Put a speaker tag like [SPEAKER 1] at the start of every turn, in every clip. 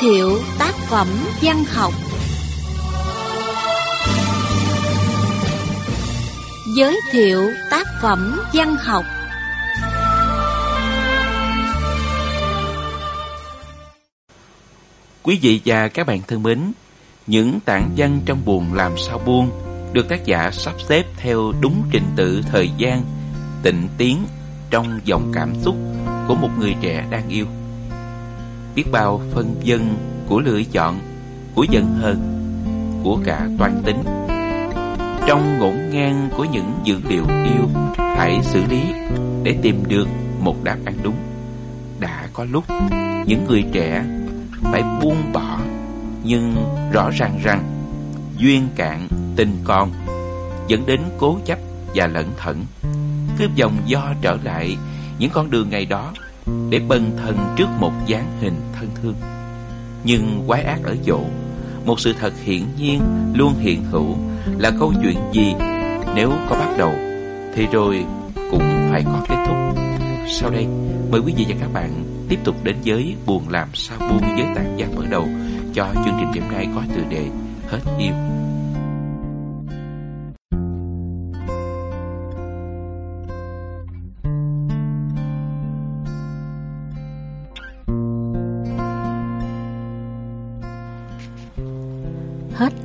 [SPEAKER 1] thiệu tác phẩm văn học Giới thiệu tác phẩm văn học
[SPEAKER 2] Quý vị và các bạn thân mến, những tảng văn trong buồn làm sao buông được tác giả sắp xếp theo đúng trình tự thời gian, tịnh tiến trong dòng cảm xúc của một người trẻ đang yêu. Biết bao phân dân của lựa chọn, của giận hờn, của cả toan tính. Trong ngổn ngang của những dữ liệu yêu, hãy xử lý để tìm được một đáp án đúng. Đã có lúc những người trẻ phải buông bỏ, nhưng rõ ràng rằng duyên cạn tình còn dẫn đến cố chấp và lẩn thận cứ vòng do trở lại những con đường ngày đó để bần thần trước một dáng hình thân thương. Nhưng quái ác ở chỗ, một sự thật hiển nhiên luôn hiện hữu là câu chuyện gì nếu có bắt đầu, thì rồi cũng phải có kết thúc. Sau đây, mời quý vị và các bạn tiếp tục đến với buồn làm sao buông với tạng giác mở đầu cho chương trình đêm nay có tựa đề hết yêu.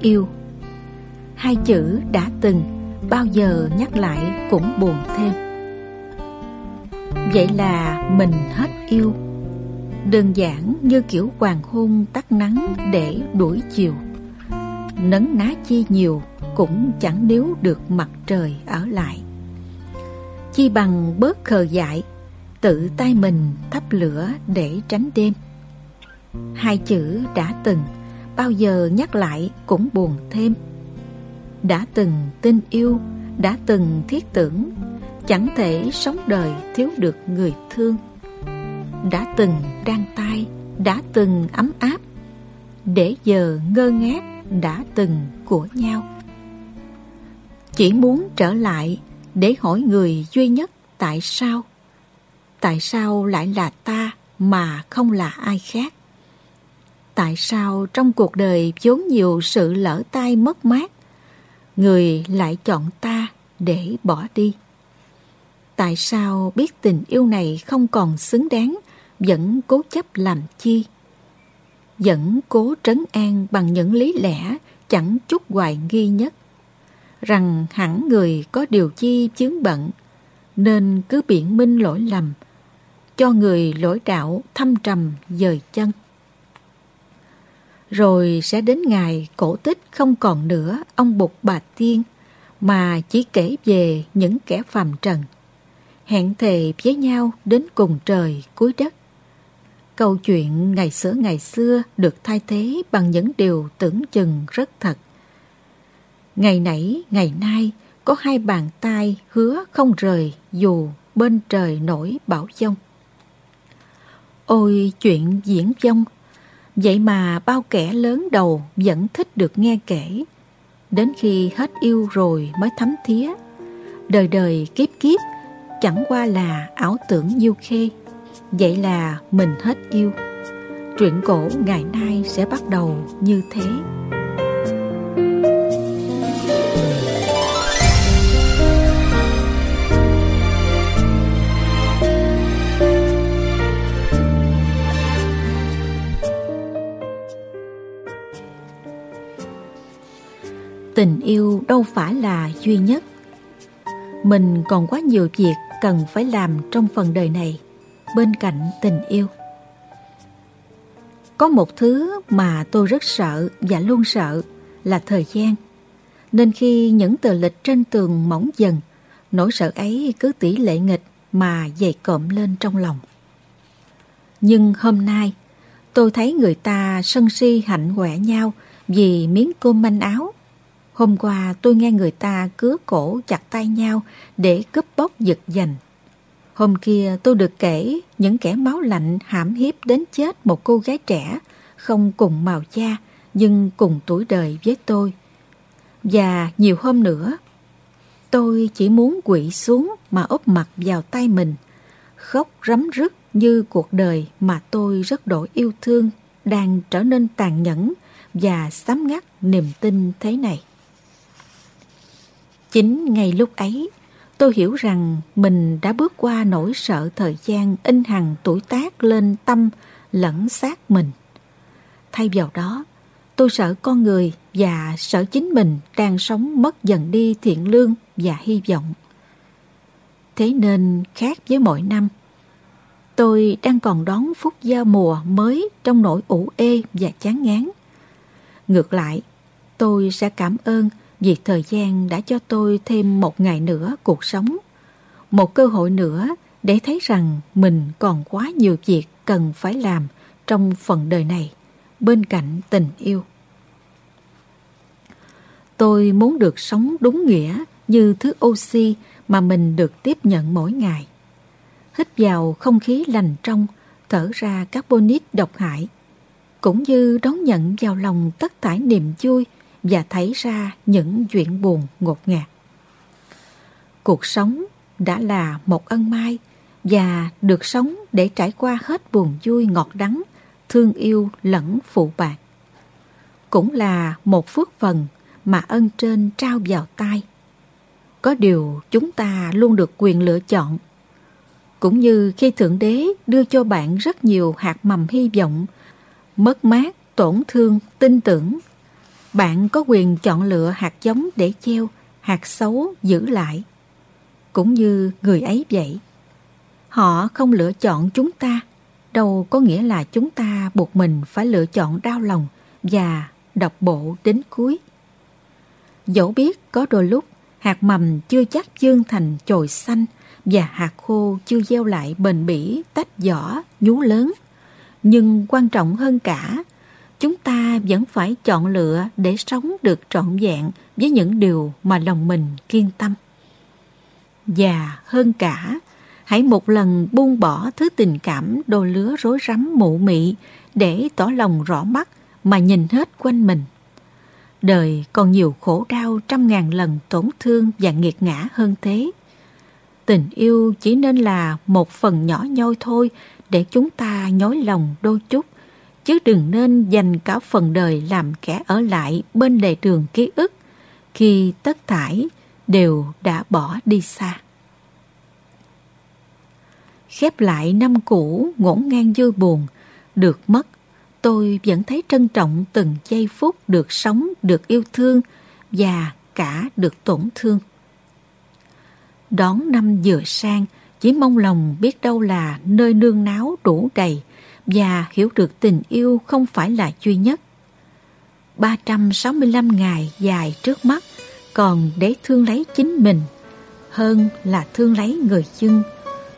[SPEAKER 1] Yêu. Hai chữ đã từng Bao giờ nhắc lại cũng buồn thêm. Vậy là mình hết yêu. Đơn giản như kiểu hoàng hôn tắt nắng để đuổi chiều. Nấn ná chi nhiều cũng chẳng níu được mặt trời ở lại. Chi bằng bớt khờ dại, Tự tay mình thắp lửa để tránh đêm. Hai chữ đã từng Bao giờ nhắc lại cũng buồn thêm. Đã từng tin yêu, Đã từng thiết tưởng, Chẳng thể sống đời thiếu được người thương. Đã từng đang tay Đã từng ấm áp, Để giờ ngơ ngác Đã từng của nhau. Chỉ muốn trở lại Để hỏi người duy nhất Tại sao. Tại sao lại là ta Mà không là ai khác? Tại sao trong cuộc đời vốn nhiều sự lỡ tay mất mát? Người lại chọn ta để bỏ đi. Tại sao biết tình yêu này không còn xứng đáng, Vẫn cố chấp làm chi? Vẫn cố trấn an bằng những lý lẽ Chẳng chút hoài nghi nhất. Rằng hẳn người có điều chi chướng bận, Nên cứ biện minh lỗi lầm, Cho người lỗi đạo thâm trầm dời chân rồi sẽ đến ngày cổ tích không còn nữa ông Bụt bà Tiên, mà chỉ kể về những kẻ phàm trần. Hẹn thề với nhau đến cùng trời cuối đất. Câu chuyện ngày xưa ngày xưa được thay thế bằng những điều tưởng chừng rất thật. Ngày nãy, ngày nay, có hai bàn tay hứa không rời dù bên trời nổi bão giông. Ôi chuyện diễn vong Vậy mà bao kẻ lớn đầu vẫn thích được nghe kể. Đến khi hết yêu rồi mới thấm thía. Đời đời kiếp kiếp, chẳng qua là ảo tưởng diêu khê. Vậy là mình hết yêu. Truyện cổ ngày nay sẽ bắt đầu như thế. Tình yêu đâu phải là duy nhất. Mình còn quá nhiều việc cần phải làm trong phần đời này, bên cạnh tình yêu. Có một thứ mà tôi rất sợ và luôn sợ là thời gian. Nên khi những tờ lịch trên tường mỏng dần, nỗi sợ ấy cứ tỷ lệ nghịch mà dày cộm lên trong lòng. Nhưng hôm nay, tôi thấy người ta sân si hạnh quẻ nhau vì miếng cơm manh áo. Hôm qua tôi nghe người ta cứa cổ chặt tay nhau để cướp bóc giật giành. Hôm kia tôi được kể những kẻ máu lạnh hãm hiếp đến chết một cô gái trẻ không cùng màu da nhưng cùng tuổi đời với tôi. Và nhiều hôm nữa, tôi chỉ muốn quỵ xuống mà úp mặt vào tay mình, khóc rắm rứt như cuộc đời mà tôi rất độ yêu thương đang trở nên tàn nhẫn và sám ngắt niềm tin thế này. Chính ngay lúc ấy, tôi hiểu rằng mình đã bước qua nỗi sợ thời gian in hằng tuổi tác lên tâm lẫn xác mình. Thay vào đó, tôi sợ con người và sợ chính mình đang sống mất dần đi thiện lương và hy vọng. Thế nên khác với mọi năm, tôi đang còn đón phút giao mùa mới trong nỗi ủ ê và chán ngán. Ngược lại, tôi sẽ cảm ơn vì thời gian đã cho tôi thêm một ngày nữa cuộc sống. Một cơ hội nữa để thấy rằng mình còn quá nhiều việc cần phải làm trong phần đời này bên cạnh tình yêu. Tôi muốn được sống đúng nghĩa như thứ oxy mà mình được tiếp nhận mỗi ngày. Hít vào không khí lành trong, thở ra carbonic độc hại, cũng như đón nhận vào lòng tất thải niềm vui và thấy ra những chuyện buồn ngột ngạt. Cuộc sống đã là một ân mai và được sống để trải qua hết buồn vui ngọt đắng, thương yêu lẫn phụ bạc. Cũng là một phước phần mà ân trên trao vào tay. Có điều chúng ta luôn được quyền lựa chọn. Cũng như khi Thượng Đế đưa cho bạn rất nhiều hạt mầm hy vọng, mất mát, tổn thương, tin tưởng bạn có quyền chọn lựa hạt giống để gieo, hạt xấu giữ lại. Cũng như người ấy vậy. Họ không lựa chọn chúng ta, đâu có nghĩa là chúng ta buộc mình phải lựa chọn đau lòng và độc bộ đến cuối. Dẫu biết có đôi lúc hạt mầm chưa chắc dương thành chồi xanh và hạt khô chưa gieo lại bền bỉ tách vỏ nhú lớn. Nhưng quan trọng hơn cả chúng ta vẫn phải chọn lựa để sống được trọn vẹn với những điều mà lòng mình kiên tâm. Và hơn cả, hãy một lần buông bỏ thứ tình cảm đôi lứa rối rắm mụ mị để tỏ lòng rõ mắt mà nhìn hết quanh mình. Đời còn nhiều khổ đau trăm ngàn lần tổn thương và nghiệt ngã hơn thế. Tình yêu chỉ nên là một phần nhỏ nhoi thôi để chúng ta nhói lòng đôi chút chứ đừng nên dành cả phần đời làm kẻ ở lại bên lề đường ký ức khi tất thải đều đã bỏ đi xa. Khép lại năm cũ ngổn ngang vui buồn, được mất, tôi vẫn thấy trân trọng từng giây phút được sống, được yêu thương và cả được tổn thương. Đón năm vừa sang, chỉ mong lòng biết đâu là nơi nương náo đủ đầy, và hiểu được tình yêu không phải là duy nhất. 365 ngày dài trước mắt, còn để thương lấy chính mình hơn là thương lấy người dân,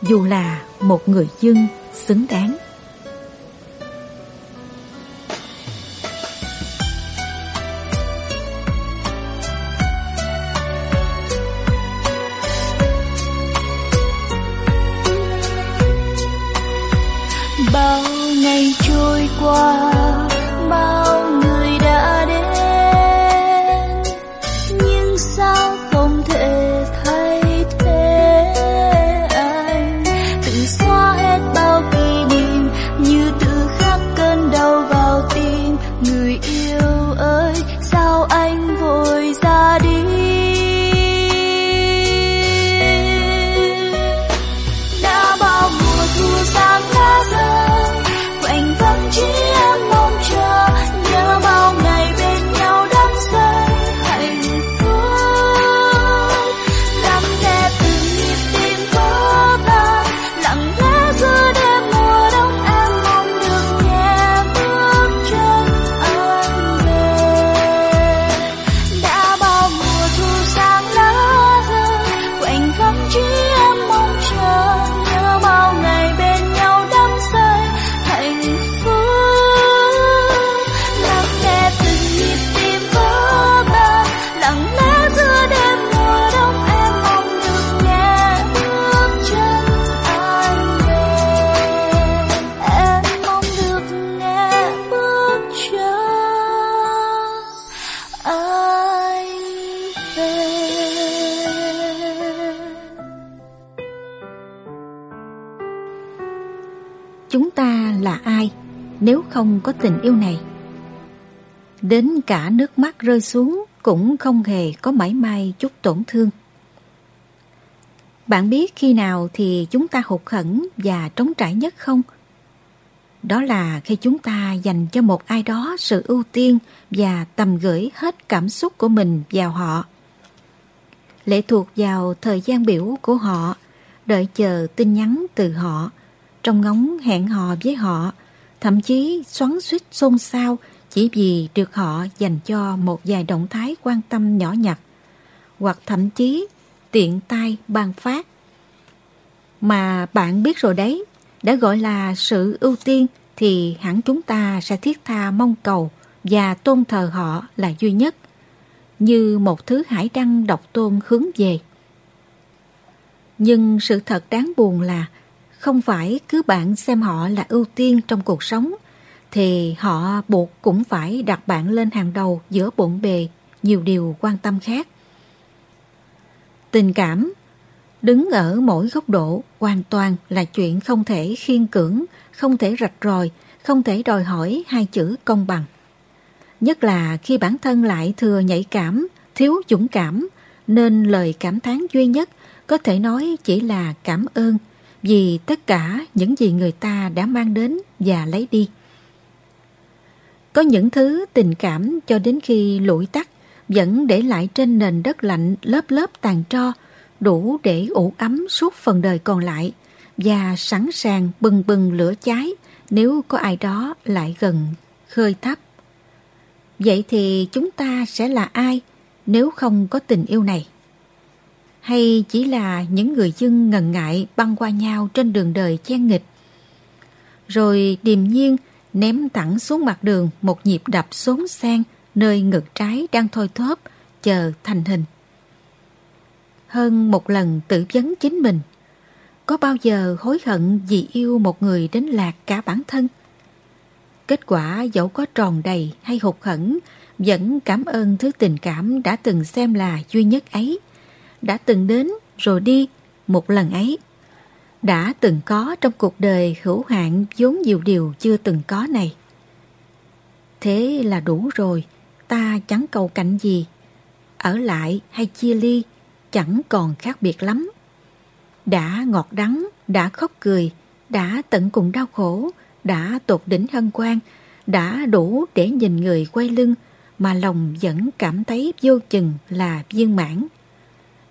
[SPEAKER 1] dù là một người dân xứng đáng.
[SPEAKER 3] Không
[SPEAKER 1] có tình yêu này. Đến cả nước mắt rơi xuống cũng không hề có mảy may chút tổn thương. Bạn biết khi nào thì chúng ta hụt hẫng và trống trải nhất không? Đó là khi chúng ta dành cho một ai đó sự ưu tiên và tầm gửi hết cảm xúc của mình vào họ. Lệ thuộc vào thời gian biểu của họ, đợi chờ tin nhắn từ họ, trong ngóng hẹn hò với họ, thậm chí xoắn suýt xôn xao chỉ vì được họ dành cho một vài động thái quan tâm nhỏ nhặt, hoặc thậm chí tiện tay ban phát. Mà bạn biết rồi đấy, đã gọi là sự ưu tiên thì hẳn chúng ta sẽ thiết tha mong cầu và tôn thờ họ là duy nhất, như một thứ hải đăng độc tôn hướng về. Nhưng sự thật đáng buồn là không phải cứ bạn xem họ là ưu tiên trong cuộc sống thì họ buộc cũng phải đặt bạn lên hàng đầu giữa bộn bề nhiều điều quan tâm khác. Tình cảm đứng ở mỗi góc độ hoàn toàn là chuyện không thể khiên cưỡng, không thể rạch ròi, không thể đòi hỏi hai chữ công bằng. Nhất là khi bản thân lại thừa nhạy cảm, thiếu dũng cảm, nên lời cảm thán duy nhất có thể nói chỉ là cảm ơn vì tất cả những gì người ta đã mang đến và lấy đi. Có những thứ tình cảm cho đến khi lụi tắt vẫn để lại trên nền đất lạnh lớp lớp tàn tro, đủ để ủ ấm suốt phần đời còn lại và sẵn sàng bừng bừng lửa cháy nếu có ai đó lại gần khơi thắp. Vậy thì chúng ta sẽ là ai nếu không có tình yêu này? Hay chỉ là những người dân ngần ngại băng qua nhau trên đường đời chen nghịch? Rồi điềm nhiên ném thẳng xuống mặt đường một nhịp đập xuống sang nơi ngực trái đang thôi thóp, chờ thành hình. Hơn một lần tự vấn chính mình, có bao giờ hối hận vì yêu một người đến lạc cả bản thân? Kết quả dẫu có tròn đầy hay hụt hẫng, vẫn cảm ơn thứ tình cảm đã từng xem là duy nhất ấy, đã từng đến rồi đi một lần ấy đã từng có trong cuộc đời hữu hạn vốn nhiều điều chưa từng có này. Thế là đủ rồi, ta chẳng cầu cạnh gì. Ở lại hay chia ly chẳng còn khác biệt lắm. Đã ngọt đắng, đã khóc cười, đã tận cùng đau khổ, đã tột đỉnh hân hoan, đã đủ để nhìn người quay lưng mà lòng vẫn cảm thấy vô chừng là viên mãn.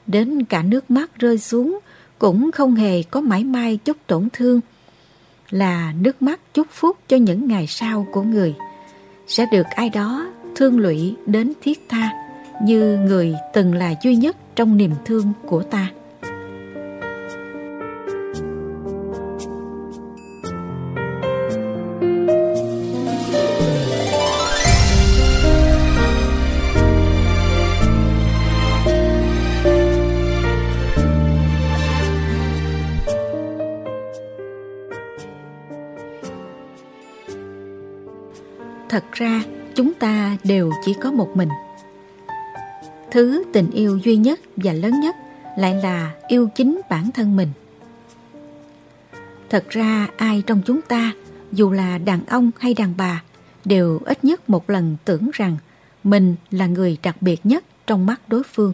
[SPEAKER 1] Đến cả nước mắt rơi xuống, cũng không hề có mãi may chút tổn thương là nước mắt chúc phúc cho những ngày sau của người sẽ được ai đó thương lụy đến thiết tha, như người từng là duy nhất trong niềm thương của ta. Chỉ có một mình. Thứ tình yêu duy nhất và lớn nhất lại là yêu chính bản thân mình. Thật ra ai trong chúng ta, dù là đàn ông hay đàn bà, đều ít nhất một lần tưởng rằng mình là người đặc biệt nhất trong mắt đối phương.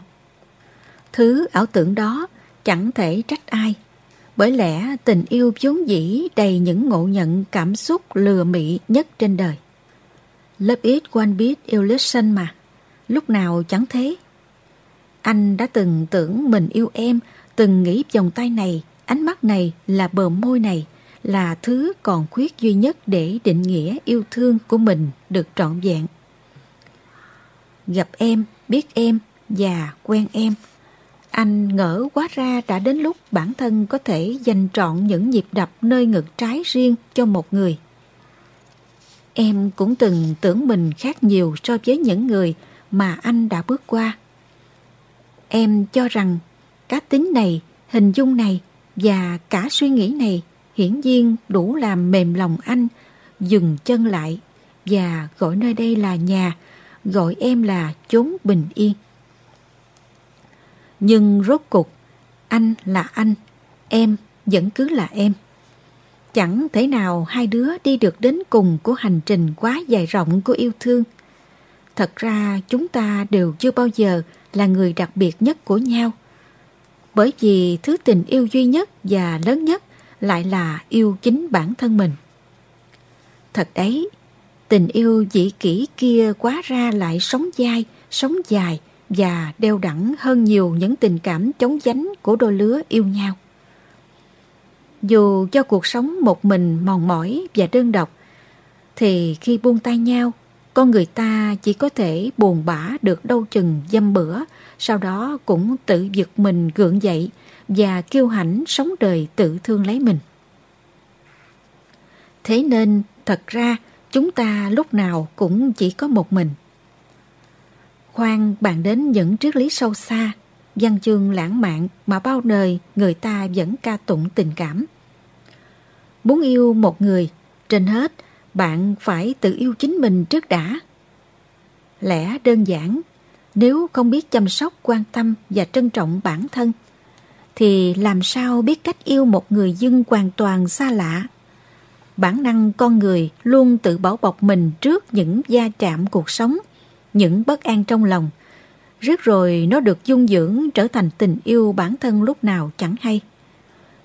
[SPEAKER 1] Thứ ảo tưởng đó chẳng thể trách ai, bởi lẽ tình yêu vốn dĩ đầy những ngộ nhận cảm xúc lừa mị nhất trên đời. Lớp ít quen biết yêu Beat Illusion mà, lúc nào chẳng thế. Anh đã từng tưởng mình yêu em, từng nghĩ vòng tay này, ánh mắt này là bờ môi này, là thứ còn khuyết duy nhất để định nghĩa yêu thương của mình được trọn vẹn. Gặp em, biết em và quen em, anh ngỡ quá ra đã đến lúc bản thân có thể dành trọn những nhịp đập nơi ngực trái riêng cho một người. Em cũng từng tưởng mình khác nhiều so với những người mà anh đã bước qua. Em cho rằng cá tính này, hình dung này và cả suy nghĩ này hiển nhiên đủ làm mềm lòng anh, dừng chân lại và gọi nơi đây là nhà, gọi em là chốn bình yên. Nhưng rốt cục, anh là anh, em vẫn cứ là em. Chẳng thể nào hai đứa đi được đến cùng của hành trình quá dài rộng của yêu thương. Thật ra chúng ta đều chưa bao giờ là người đặc biệt nhất của nhau. Bởi vì thứ tình yêu duy nhất và lớn nhất lại là yêu chính bản thân mình. Thật đấy, tình yêu dĩ kỷ kia quá ra lại sống dai, sống dài và đeo đẳng hơn nhiều những tình cảm chống dánh của đôi lứa yêu nhau. Dù cho cuộc sống một mình mòn mỏi và đơn độc, thì khi buông tay nhau, con người ta chỉ có thể buồn bã được đâu chừng dăm bữa, sau đó cũng tự giật mình gượng dậy và kiêu hãnh sống đời tự thương lấy mình. Thế nên, thật ra, chúng ta lúc nào cũng chỉ có một mình. Khoan bàn đến những triết lý sâu xa, văn chương lãng mạn mà bao đời người ta vẫn ca tụng tình cảm. Muốn yêu một người, trên hết, bạn phải tự yêu chính mình trước đã. Lẽ đơn giản, nếu không biết chăm sóc, quan tâm và trân trọng bản thân, thì làm sao biết cách yêu một người dân hoàn toàn xa lạ? Bản năng con người luôn tự bảo bọc mình trước những gia chạm cuộc sống, những bất an trong lòng. Rất rồi nó được dung dưỡng trở thành tình yêu bản thân lúc nào chẳng hay.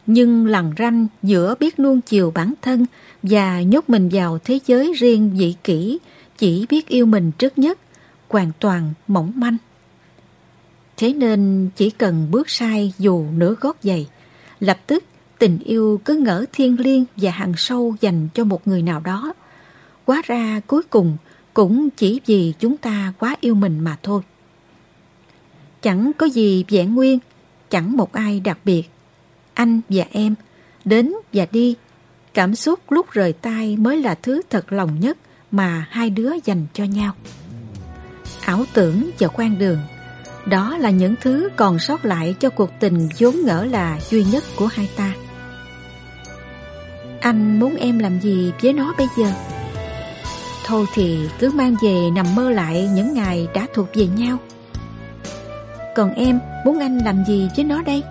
[SPEAKER 1] Nhưng lằn ranh giữa biết nuông chiều bản thân và nhốt mình vào thế giới riêng dị kỷ, chỉ biết yêu mình trước nhất, hoàn toàn mỏng manh. Thế nên chỉ cần bước sai dù nửa gót giày, lập tức tình yêu cứ ngỡ thiên liêng và hằng sâu dành cho một người nào đó. Quá ra cuối cùng cũng chỉ vì chúng ta quá yêu mình mà thôi. Chẳng có gì vẹn nguyên, chẳng một ai đặc biệt. Anh và em, đến và đi, cảm xúc lúc rời tay mới là thứ thật lòng nhất mà hai đứa dành cho nhau. Ảo tưởng và quan đường, đó là những thứ còn sót lại cho cuộc tình vốn ngỡ là duy nhất của hai ta. Anh muốn em làm gì với nó bây giờ? Thôi thì cứ mang về nằm mơ lại những ngày đã thuộc về nhau. Còn em muốn anh làm gì với nó đây?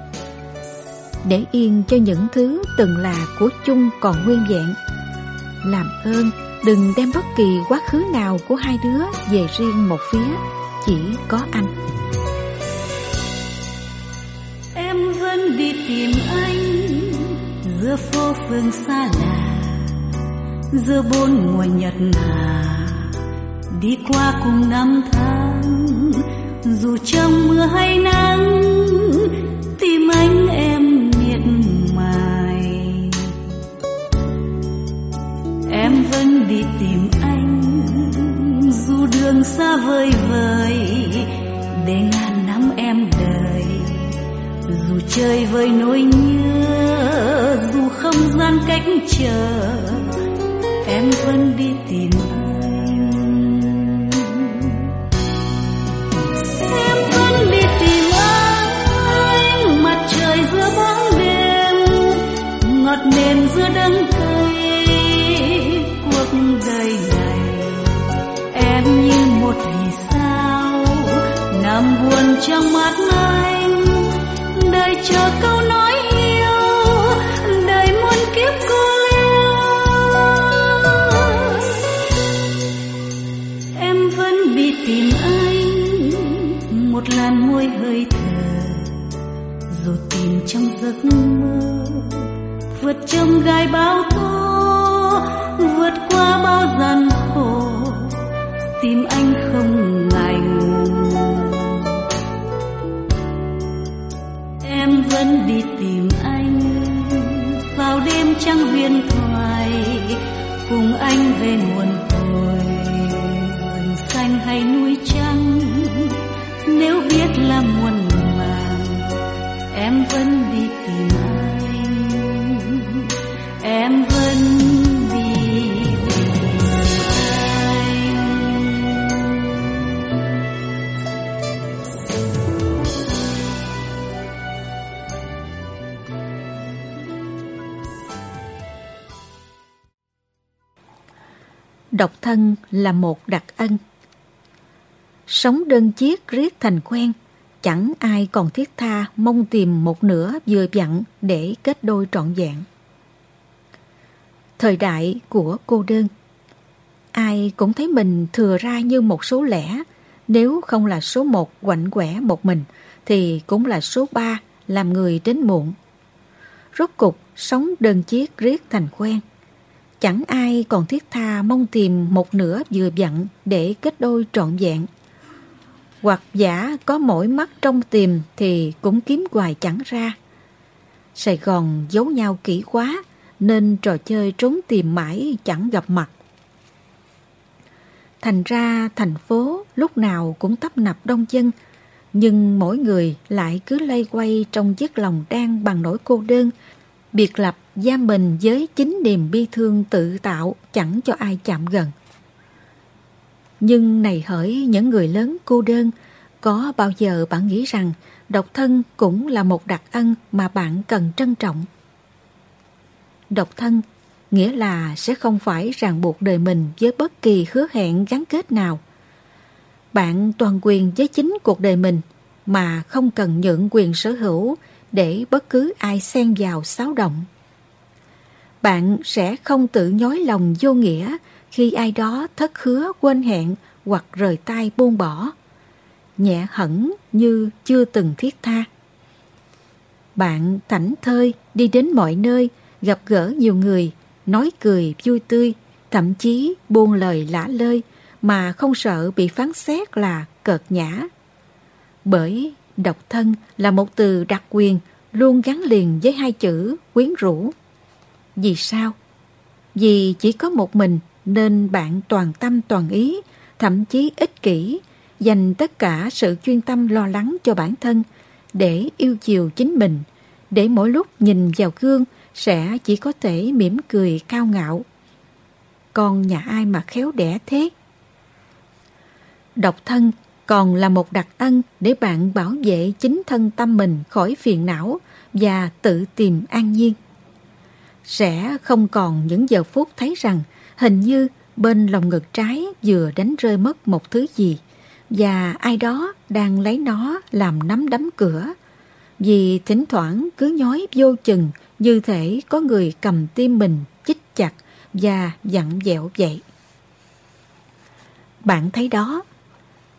[SPEAKER 1] Để yên cho những thứ từng là của chung còn nguyên vẹn. Làm ơn đừng đem bất kỳ quá khứ nào của hai đứa về riêng một phía, chỉ có anh.
[SPEAKER 3] Em vẫn đi tìm anh giữa phố phường xa lạ giữa bốn mùa nhật hà đi qua cùng năm tháng dù trong mưa hay nắng tim anh em mài. Em vẫn đi tìm anh, dù đường xa vời vời, để ngàn năm em đời dù chơi với nỗi nhớ, dù không gian cách chờ, em vẫn đi tìm anh làm buồn trong mắt anh. Đời chờ câu nói yêu, đời muôn kiếp cô liêu. Em vẫn đi tìm anh, một làn môi hơi thở. Rồi tìm trong giấc mơ, vượt trong gai bao tố vượt qua bao gian khổ, tìm anh không ngại cùng
[SPEAKER 1] Độc thân là một đặc ân. Sống đơn chiếc riết thành quen, chẳng ai còn thiết tha mong tìm một nửa vừa vặn để kết đôi trọn vẹn. thời đại của cô đơn. Ai cũng thấy mình thừa ra như một số lẻ, nếu không là số một quạnh quẻ một mình, thì cũng là số ba làm người đến muộn. Rốt cục, sống đơn chiếc riết thành quen. Chẳng ai còn thiết tha mong tìm một nửa vừa vặn để kết đôi trọn vẹn. Hoặc giả có mỗi mắt trong tìm thì cũng kiếm hoài chẳng ra. Sài Gòn giấu nhau kỹ quá nên trò chơi trốn tìm mãi chẳng gặp mặt. Thành ra thành phố lúc nào cũng tấp nập đông dân, nhưng mỗi người lại cứ lây quay trong chiếc lòng đang bằng nỗi cô đơn, biệt lập giam mình với chính niềm bi thương tự tạo chẳng cho ai chạm gần. Nhưng này hỡi những người lớn cô đơn, có bao giờ bạn nghĩ rằng độc thân cũng là một đặc ân mà bạn cần trân trọng? Độc thân nghĩa là sẽ không phải ràng buộc đời mình với bất kỳ hứa hẹn gắn kết nào. Bạn toàn quyền với chính cuộc đời mình mà không cần nhượng quyền sở hữu để bất cứ ai xen vào xáo động. Bạn sẽ không tự nhói lòng vô nghĩa khi ai đó thất hứa quên hẹn hoặc rời tay buông bỏ. Nhẹ hẳn như chưa từng thiết tha. Bạn thảnh thơi đi đến mọi nơi, gặp gỡ nhiều người, nói cười vui tươi, thậm chí buông lời lả lơi mà không sợ bị phán xét là cợt nhã. Bởi độc thân là một từ đặc quyền luôn gắn liền với hai chữ quyến rũ. Vì sao? Vì chỉ có một mình nên bạn toàn tâm toàn ý, thậm chí ích kỷ, dành tất cả sự chuyên tâm lo lắng cho bản thân để yêu chiều chính mình, để mỗi lúc nhìn vào gương sẽ chỉ có thể mỉm cười cao ngạo. Con nhà ai mà khéo đẻ thế? Độc thân còn là một đặc ân để bạn bảo vệ chính thân tâm mình khỏi phiền não và tự tìm an nhiên. Sẽ không còn những giờ phút thấy rằng hình như bên lòng ngực trái vừa đánh rơi mất một thứ gì và ai đó đang lấy nó làm nắm đấm cửa vì thỉnh thoảng cứ nhói vô chừng như thể có người cầm tim mình chích chặt và dặn dẹo vậy. Bạn thấy đó,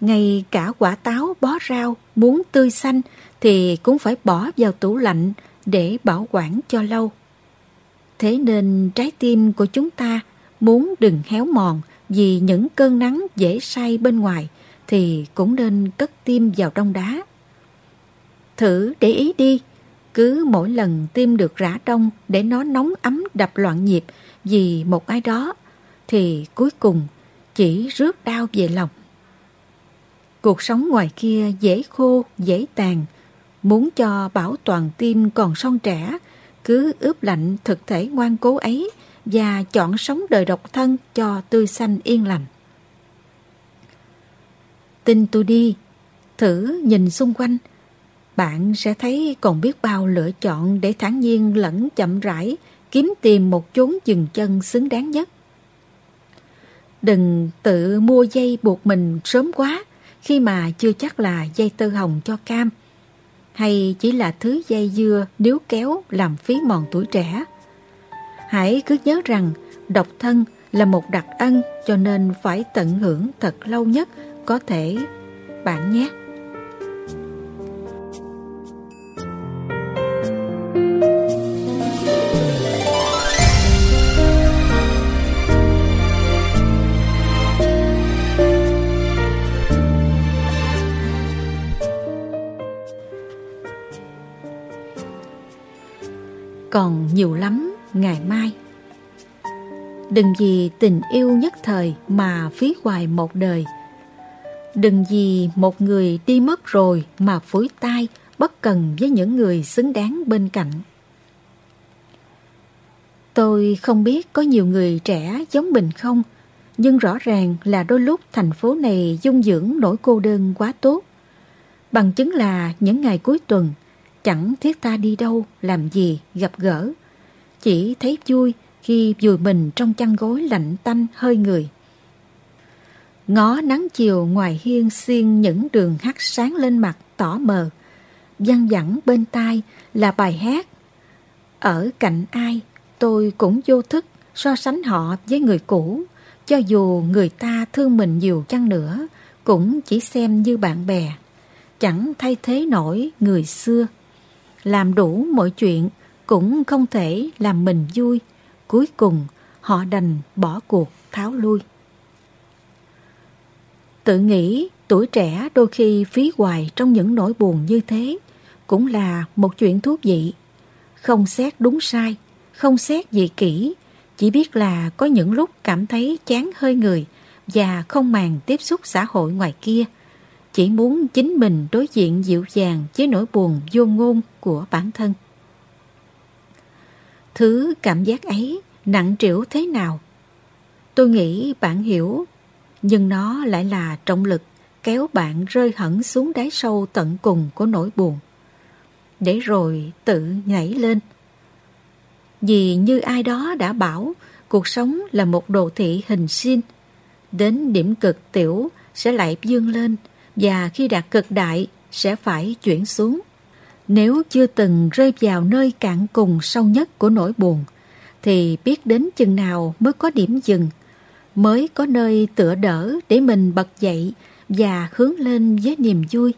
[SPEAKER 1] ngay cả quả táo bó rau muốn tươi xanh thì cũng phải bỏ vào tủ lạnh để bảo quản cho lâu. Thế nên trái tim của chúng ta muốn đừng héo mòn vì những cơn nắng dễ say bên ngoài thì cũng nên cất tim vào trong đá. Thử để ý đi, cứ mỗi lần tim được rã đông để nó nóng ấm đập loạn nhịp vì một ai đó, thì cuối cùng chỉ rước đau về lòng. Cuộc sống ngoài kia dễ khô, dễ tàn. Muốn cho bảo toàn tim còn son trẻ, cứ ướp lạnh thực thể ngoan cố ấy và chọn sống đời độc thân cho tươi xanh yên lành. Tin tôi đi, thử nhìn xung quanh, bạn sẽ thấy còn biết bao lựa chọn để thản nhiên lẫn chậm rãi kiếm tìm một chốn dừng chân xứng đáng nhất. Đừng tự mua dây buộc mình sớm quá khi mà chưa chắc là dây tơ hồng cho cam, hay chỉ là thứ dây dưa nếu kéo làm phí mòn tuổi trẻ. Hãy cứ nhớ rằng độc thân là một đặc ân cho nên phải tận hưởng thật lâu nhất có thể, bạn nhé. Còn nhiều lắm ngày mai. Đừng vì tình yêu nhất thời mà phí hoài một đời. Đừng vì một người đi mất rồi mà phối tai bất cần với những người xứng đáng bên cạnh. Tôi không biết có nhiều người trẻ giống mình không, nhưng rõ ràng là đôi lúc thành phố này dung dưỡng nỗi cô đơn quá tốt. Bằng chứng là những ngày cuối tuần, Chẳng thiết ta đi đâu, làm gì, gặp gỡ. Chỉ thấy vui khi vùi mình trong chăn gối lạnh tanh hơi người. Ngó nắng chiều ngoài hiên xiên những đường hắt sáng lên mặt tỏ mờ. Văng vẳng bên tai là bài hát. Ở cạnh ai tôi cũng vô thức so sánh họ với người cũ, cho dù người ta thương mình nhiều chăng nữa, cũng chỉ xem như bạn bè, chẳng thay thế nổi người xưa. Làm đủ mọi chuyện cũng không thể làm mình vui, cuối cùng họ đành bỏ cuộc tháo lui. Tự nghĩ tuổi trẻ đôi khi phí hoài trong những nỗi buồn như thế cũng là một chuyện thú vị. Không xét đúng sai, không xét gì kỹ, chỉ biết là có những lúc cảm thấy chán hơi người và không màng tiếp xúc xã hội ngoài kia. Chỉ muốn chính mình đối diện dịu dàng với nỗi buồn vô ngôn của bản thân. Thứ cảm giác ấy nặng trĩu thế nào? Tôi nghĩ bạn hiểu, nhưng nó lại là trọng lực kéo bạn rơi hẳn xuống đáy sâu tận cùng của nỗi buồn. Để rồi tự nhảy lên. Vì như ai đó đã bảo, cuộc sống là một đồ thị hình sin. Đến điểm cực tiểu sẽ lại dương lên và khi đạt cực đại sẽ phải chuyển xuống. Nếu chưa từng rơi vào nơi cạn cùng sâu nhất của nỗi buồn, thì biết đến chừng nào mới có điểm dừng, mới có nơi tựa đỡ để mình bật dậy và hướng lên với niềm vui.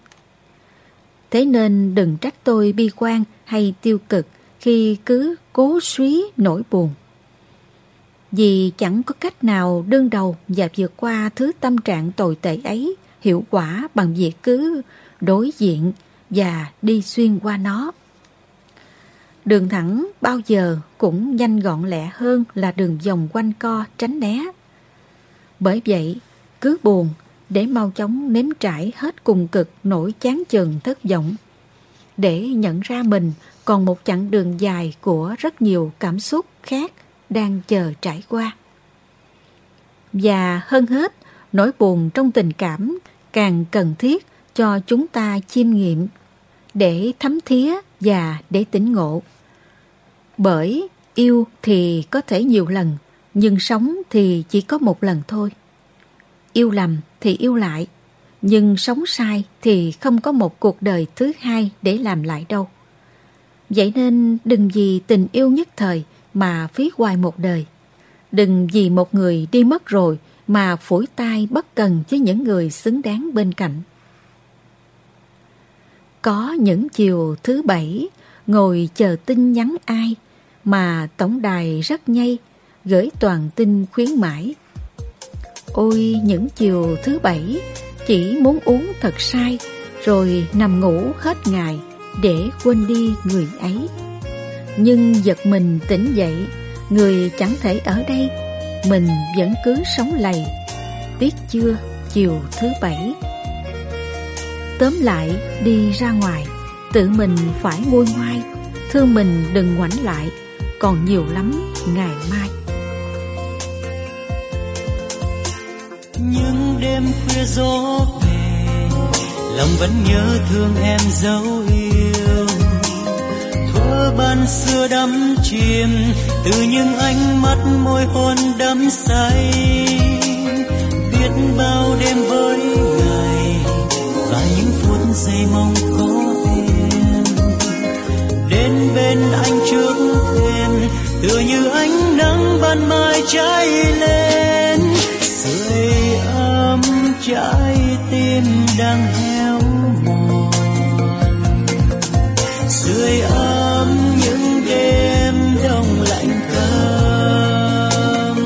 [SPEAKER 1] Thế nên đừng trách tôi bi quan hay tiêu cực khi cứ cố suý nỗi buồn. Vì chẳng có cách nào đương đầu và vượt qua thứ tâm trạng tồi tệ ấy hiệu quả bằng việc cứ đối diện và đi xuyên qua nó. Đường thẳng bao giờ cũng nhanh gọn lẹ hơn là đường vòng quanh co tránh né. Bởi vậy, cứ buồn để mau chóng nếm trải hết cùng cực nỗi chán chừng thất vọng. Để nhận ra mình còn một chặng đường dài của rất nhiều cảm xúc khác đang chờ trải qua. Và hơn hết, nỗi buồn trong tình cảm càng cần thiết cho chúng ta chiêm nghiệm để thấm thía và để tỉnh ngộ. Bởi yêu thì có thể nhiều lần, nhưng sống thì chỉ có một lần thôi. Yêu lầm thì yêu lại, nhưng sống sai thì không có một cuộc đời thứ hai để làm lại đâu. Vậy nên đừng vì tình yêu nhất thời mà phí hoài một đời. Đừng vì một người đi mất rồi mà phủi tai bất cần với những người xứng đáng bên cạnh. Có những chiều thứ bảy, ngồi chờ tin nhắn ai mà tổng đài rất nhây, gửi toàn tin khuyến mãi Ôi, những chiều thứ bảy, Chỉ muốn uống thật say Rồi nằm ngủ hết ngày Để quên đi người ấy Nhưng giật mình tỉnh dậy, Người chẳng thể ở đây mình vẫn cứ sống lầy. Tiết chưa? Chiều thứ bảy. Tóm lại, đi ra ngoài, Tự mình phải nguôi ngoai. Thương mình đừng ngoảnh lại, Còn nhiều lắm ngày mai.
[SPEAKER 4] Những đêm khuya gió về, lòng vẫn nhớ thương em dấu yêu thuở xưa đắm chìm, từ những ánh mắt môi hôn đắm say. Biết bao đêm với ngày và những phút giây mong có em. Đến bên anh trước thềm tựa như ánh nắng ban mai cháy lên. Sưởi ấm trái tim đang heo mòn. Sưởi ấm những đêm đông lạnh thơm.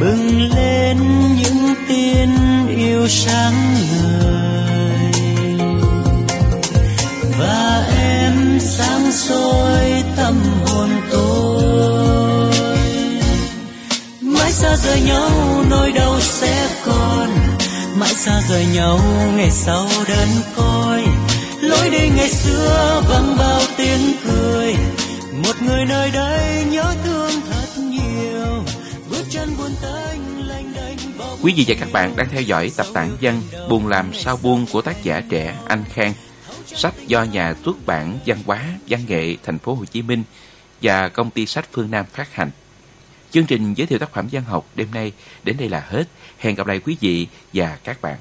[SPEAKER 4] Bừng lên những tin yêu sáng ngời. Và em sáng soi tâm hồn tôi. Mãi xa rời nhau, nỗi đau sẽ còn. Mãi xa rời nhau, ngày sau đơn côi lối đi ngày xưa vắng bao tiếng cười một người nơi đây nhớ thương thật nhiều bước chân buồn tênh lênh đênh bóng
[SPEAKER 2] Quý vị và các bạn đang theo dõi tập tản văn, Buồn làm sao buông của tác giả trẻ Anh Khang. Sách do nhà xuất bản Văn hóa, Văn nghệ Thành phố Hồ Chí Minh và công ty sách Phương Nam phát hành. Chương trình giới thiệu tác phẩm văn học đêm nay đến đây là hết. Hẹn gặp lại quý vị và các bạn.